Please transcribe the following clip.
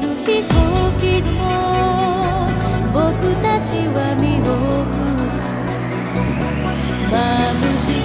る僕たちは見送った。眩しい